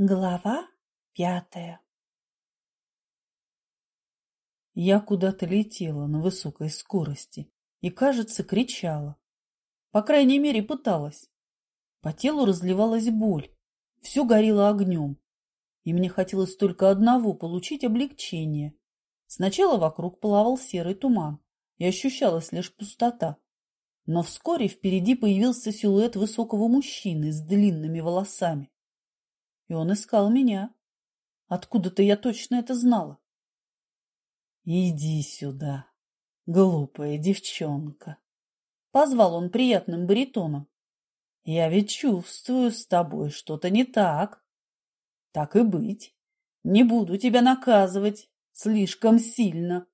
Глава пятая Я куда-то летела на высокой скорости и, кажется, кричала. По крайней мере, пыталась. По телу разливалась боль, все горело огнем, и мне хотелось только одного – получить облегчение. Сначала вокруг плавал серый туман, и ощущалась лишь пустота. Но вскоре впереди появился силуэт высокого мужчины с длинными волосами и он искал меня. Откуда-то я точно это знала. «Иди сюда, глупая девчонка!» Позвал он приятным баритоном. «Я ведь чувствую с тобой что-то не так. Так и быть, не буду тебя наказывать слишком сильно».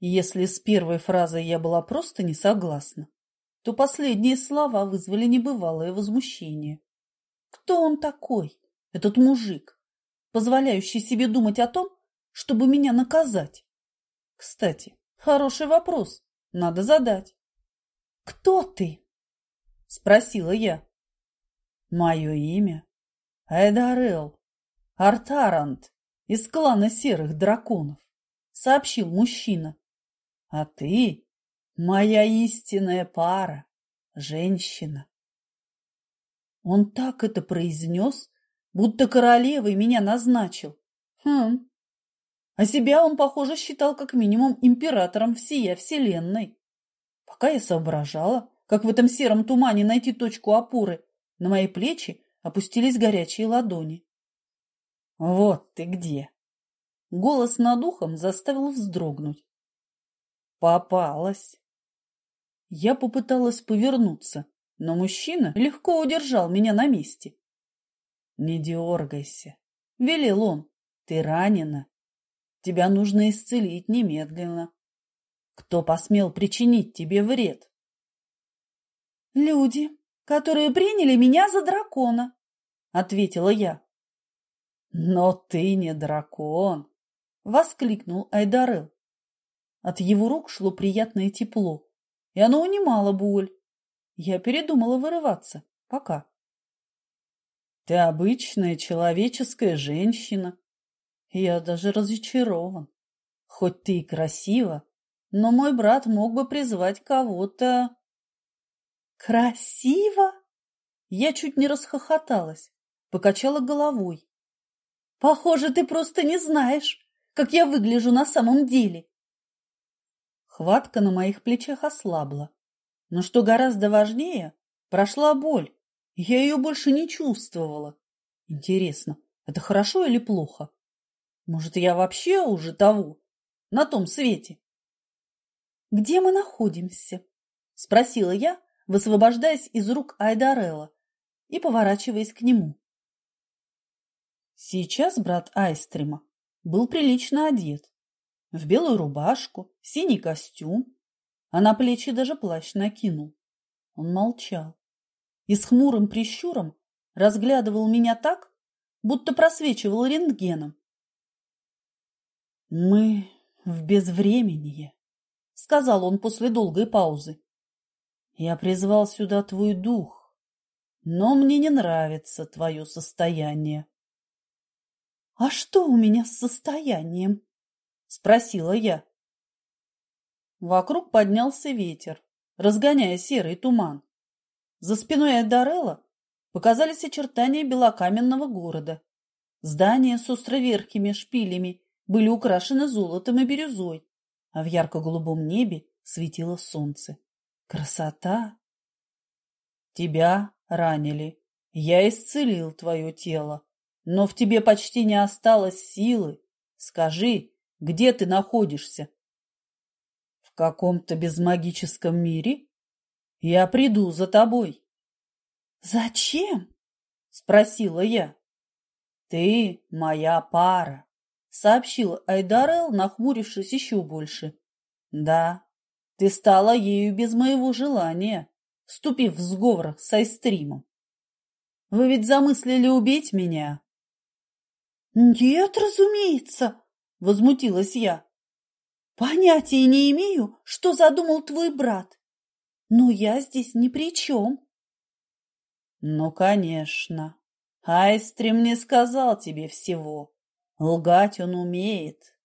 Если с первой фразой я была просто не согласна, то последние слова вызвали небывалое возмущение. Кто он такой, этот мужик, позволяющий себе думать о том, чтобы меня наказать? Кстати, хороший вопрос, надо задать. «Кто ты?» – спросила я. «Мое имя Айдарел Артарант из клана Серых Драконов», – сообщил мужчина. «А ты – моя истинная пара, женщина». Он так это произнес, будто королевой меня назначил. Хм. А себя он, похоже, считал как минимум императором всея вселенной. Пока я соображала, как в этом сером тумане найти точку опоры, на мои плечи опустились горячие ладони. «Вот ты где!» Голос над ухом заставил вздрогнуть. «Попалась!» Я попыталась повернуться, но мужчина легко удержал меня на месте. «Не дергайся», — велел он, — «ты ранена. Тебя нужно исцелить немедленно. Кто посмел причинить тебе вред?» «Люди, которые приняли меня за дракона», — ответила я. «Но ты не дракон!» — воскликнул Айдарел. От его рук шло приятное тепло, и оно унимало боль. Я передумала вырываться. Пока. Ты обычная человеческая женщина. Я даже разочарован. Хоть ты и красива, но мой брат мог бы призвать кого-то... Красиво? Я чуть не расхохоталась, покачала головой. Похоже, ты просто не знаешь, как я выгляжу на самом деле. Хватка на моих плечах ослабла. Но что гораздо важнее, прошла боль, я ее больше не чувствовала. Интересно, это хорошо или плохо? Может, я вообще уже того, на том свете? «Где мы находимся?» – спросила я, высвобождаясь из рук Айдарелла и поворачиваясь к нему. Сейчас брат Айстрима был прилично одет. В белую рубашку, синий костюм а на плечи даже плащ накинул. Он молчал и с хмурым прищуром разглядывал меня так, будто просвечивал рентгеном. «Мы в безвременье», — сказал он после долгой паузы. «Я призвал сюда твой дух, но мне не нравится твое состояние». «А что у меня с состоянием?» — спросила я. Вокруг поднялся ветер, разгоняя серый туман. За спиной Эдарелла показались очертания белокаменного города. Здания с островерхими шпилями были украшены золотом и бирюзой, а в ярко-голубом небе светило солнце. Красота! Тебя ранили. Я исцелил твое тело, но в тебе почти не осталось силы. Скажи, где ты находишься? Каком-то безмагическом мире? Я приду за тобой. Зачем? Спросила я. Ты моя пара, сообщил Айдарел, нахмурившись еще больше. Да, ты стала ею без моего желания, вступив в сговор с Айстримом. Вы ведь замыслили убить меня? Нет, разумеется, возмутилась я. Понятия не имею, что задумал твой брат. Но я здесь ни при чем. Ну, конечно, Айстрим не сказал тебе всего. Лгать он умеет.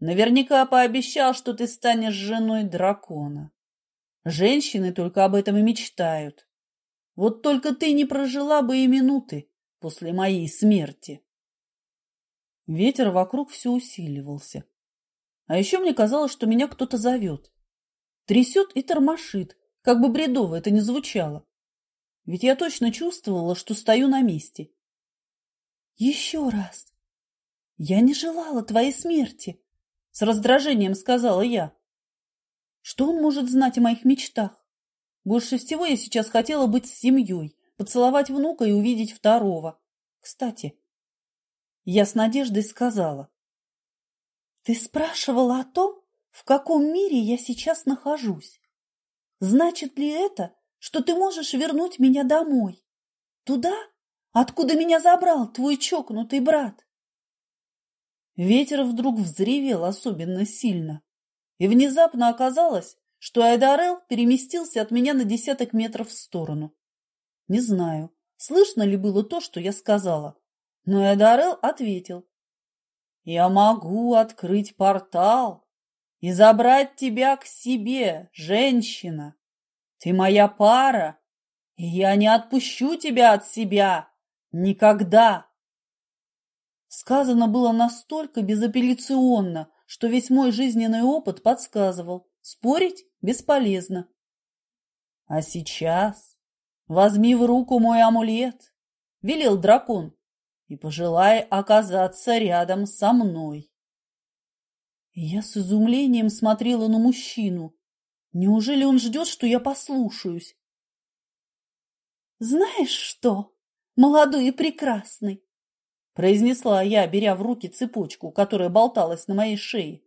Наверняка пообещал, что ты станешь женой дракона. Женщины только об этом и мечтают. Вот только ты не прожила бы и минуты после моей смерти. Ветер вокруг все усиливался. А еще мне казалось, что меня кто-то зовет. Трясет и тормошит, как бы бредово это ни звучало. Ведь я точно чувствовала, что стою на месте. Еще раз. Я не желала твоей смерти, с раздражением сказала я. Что он может знать о моих мечтах? Больше всего я сейчас хотела быть с семьей, поцеловать внука и увидеть второго. Кстати, я с надеждой сказала. Ты спрашивала о том, в каком мире я сейчас нахожусь. Значит ли это, что ты можешь вернуть меня домой? Туда, откуда меня забрал твой чокнутый брат? Ветер вдруг взревел особенно сильно, и внезапно оказалось, что Айдарел переместился от меня на десяток метров в сторону. Не знаю, слышно ли было то, что я сказала, но Айдарел ответил. «Я могу открыть портал и забрать тебя к себе, женщина. Ты моя пара, и я не отпущу тебя от себя никогда!» Сказано было настолько безапелляционно, что весь мой жизненный опыт подсказывал. Спорить бесполезно. А сейчас возьми в руку мой амулет, велел дракон, и пожелай оказаться рядом со мной. я с изумлением смотрела на мужчину. Неужели он ждет, что я послушаюсь? Знаешь что, молодой и прекрасный, произнесла я, беря в руки цепочку, которая болталась на моей шее.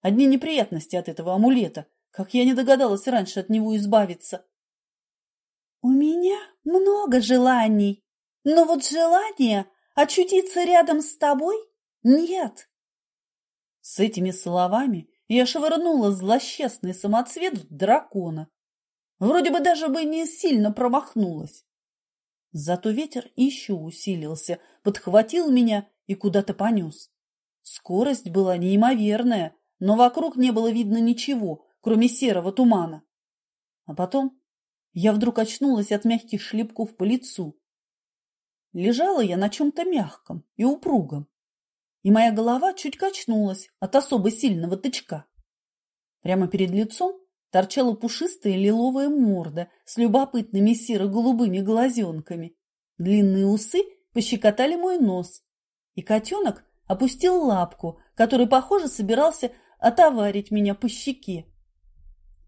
Одни неприятности от этого амулета, как я не догадалась раньше от него избавиться. У меня много желаний, но вот желания очутиться рядом с тобой нет. С этими словами я швырнула злосчастный самоцвет в дракона. Вроде бы даже бы не сильно промахнулась. Зато ветер еще усилился, подхватил меня и куда-то понес. Скорость была неимоверная, но вокруг не было видно ничего, кроме серого тумана. А потом я вдруг очнулась от мягких шлепков по лицу. Лежала я на чем-то мягком и упругом, и моя голова чуть качнулась от особо сильного тычка. Прямо перед лицом торчала пушистая лиловая морда с любопытными серо-голубыми глазенками. Длинные усы пощекотали мой нос, и котенок опустил лапку, который, похоже, собирался отоварить меня по щеке.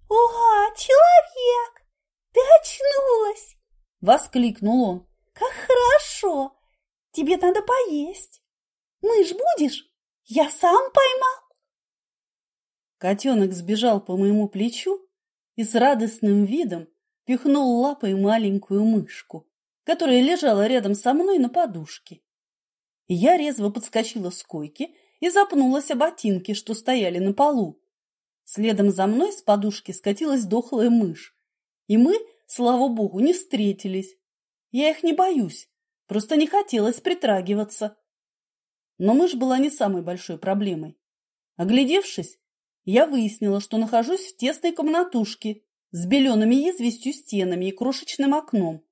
«О, человек, ты очнулась!» — воскликнул он. «Как хорошо! Тебе надо поесть. Мышь будешь? Я сам поймал!» Котенок сбежал по моему плечу и с радостным видом пихнул лапой маленькую мышку, которая лежала рядом со мной на подушке. Я резво подскочила с койки и запнулась о ботинки, что стояли на полу. Следом за мной с подушки скатилась дохлая мышь, и мы, слава богу, не встретились. Я их не боюсь, просто не хотелось притрагиваться. Но мышь была не самой большой проблемой. Оглядевшись, я выяснила, что нахожусь в тесной комнатушке с белеными известью стенами и крошечным окном,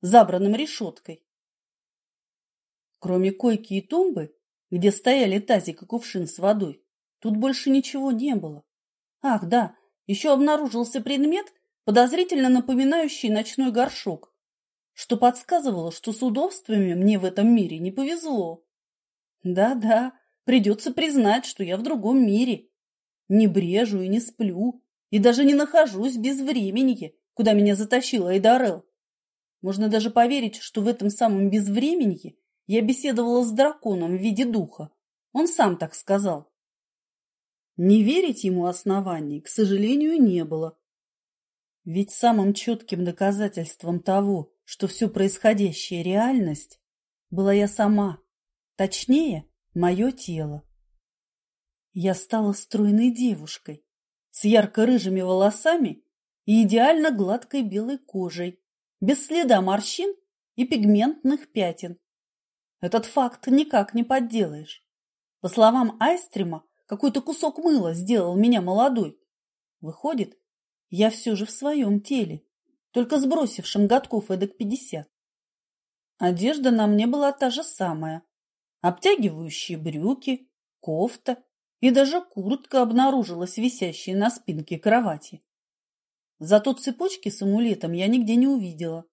забранным решеткой. Кроме койки и тумбы, где стояли тазик и кувшин с водой, тут больше ничего не было. Ах, да, еще обнаружился предмет, подозрительно напоминающий ночной горшок, что подсказывало, что с удобствами мне в этом мире не повезло. Да-да, придется признать, что я в другом мире, не брежу и не сплю, и даже не нахожусь без времени, куда меня затащил Айдарел. Можно даже поверить, что в этом самом безвременье я беседовала с драконом в виде духа. Он сам так сказал. Не верить ему оснований, к сожалению, не было. Ведь самым четким доказательством того, что все происходящее – реальность, была я сама, точнее, мое тело. Я стала стройной девушкой с ярко-рыжими волосами и идеально гладкой белой кожей, без следа морщин и пигментных пятен. Этот факт никак не подделаешь. По словам Айстрима, какой-то кусок мыла сделал меня молодой. Выходит, я все же в своем теле, только сбросившим годков эдак пятьдесят. Одежда на мне была та же самая. Обтягивающие брюки, кофта и даже куртка обнаружилась висящей на спинке кровати. Зато цепочки с амулетом я нигде не увидела,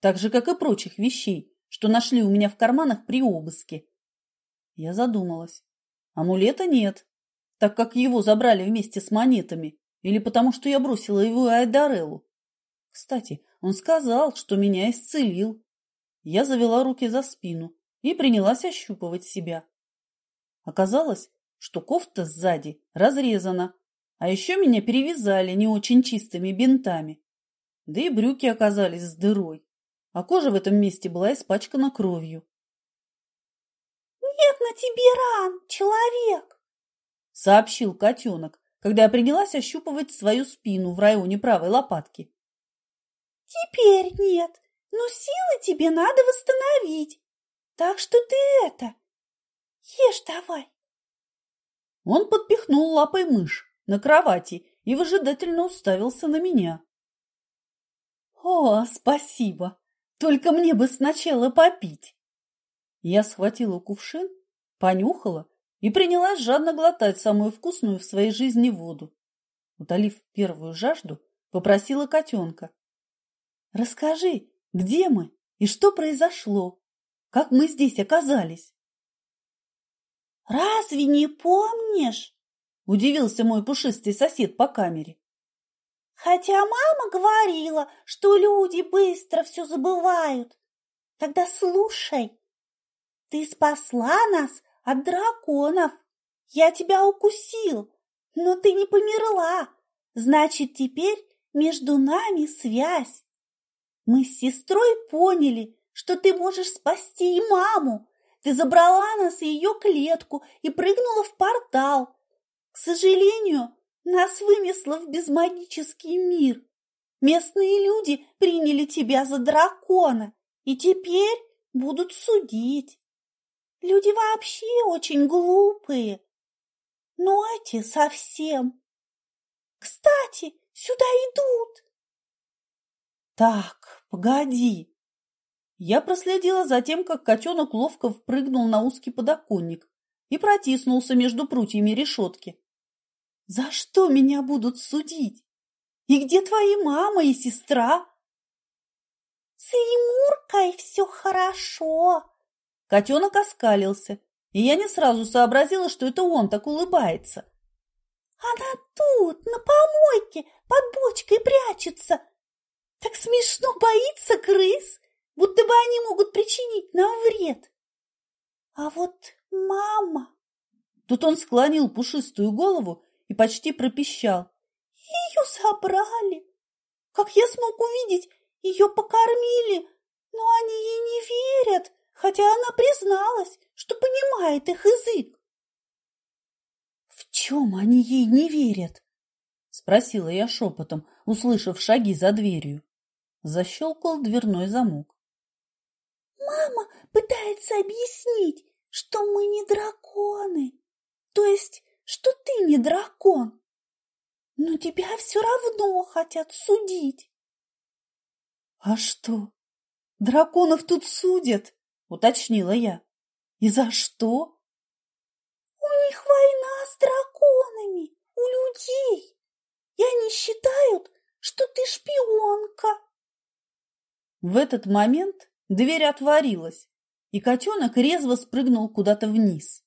так же, как и прочих вещей, что нашли у меня в карманах при обыске. Я задумалась. Амулета нет, так как его забрали вместе с монетами, или потому что я бросила его Айдареллу. Кстати, он сказал, что меня исцелил. Я завела руки за спину и принялась ощупывать себя. Оказалось, что кофта сзади разрезана, а еще меня перевязали не очень чистыми бинтами. Да и брюки оказались с дырой а кожа в этом месте была испачкана кровью. «Нет на тебе ран, человек!» — сообщил котенок, когда я принялась ощупывать свою спину в районе правой лопатки. «Теперь нет, но силы тебе надо восстановить, так что ты это, ешь давай!» Он подпихнул лапой мышь на кровати и выжидательно уставился на меня. «О, спасибо!» Только мне бы сначала попить. Я схватила кувшин, понюхала и принялась жадно глотать самую вкусную в своей жизни воду. Утолив первую жажду, попросила котенка. «Расскажи, где мы и что произошло? Как мы здесь оказались?» «Разве не помнишь?» – удивился мой пушистый сосед по камере. Хотя мама говорила, что люди быстро все забывают. Тогда слушай. Ты спасла нас от драконов. Я тебя укусил, но ты не померла. Значит, теперь между нами связь. Мы с сестрой поняли, что ты можешь спасти и маму. Ты забрала нас и ее клетку и прыгнула в портал. К сожалению, нас вынесло в безмагический мир. Местные люди приняли тебя за дракона и теперь будут судить. Люди вообще очень глупые, но эти совсем. Кстати, сюда идут. Так, погоди. Я проследила за тем, как котенок ловко впрыгнул на узкий подоконник и протиснулся между прутьями решетки. За что меня будут судить? И где твои мама и сестра? С Емуркой все хорошо. Котенок оскалился, и я не сразу сообразила, что это он так улыбается. Она тут, на помойке, под бочкой прячется. Так смешно боится крыс, будто бы они могут причинить нам вред. А вот мама... Тут он склонил пушистую голову и почти пропищал. Ее забрали. Как я смог увидеть, ее покормили, но они ей не верят, хотя она призналась, что понимает их язык. В чем они ей не верят? Спросила я шепотом, услышав шаги за дверью. Защелкал дверной замок. Мама пытается объяснить, что мы не драконы. То есть что ты не дракон, но тебя все равно хотят судить. — А что, драконов тут судят? — уточнила я. — И за что? — У них война с драконами, у людей, и они считают, что ты шпионка. В этот момент дверь отворилась, и котенок резво спрыгнул куда-то вниз.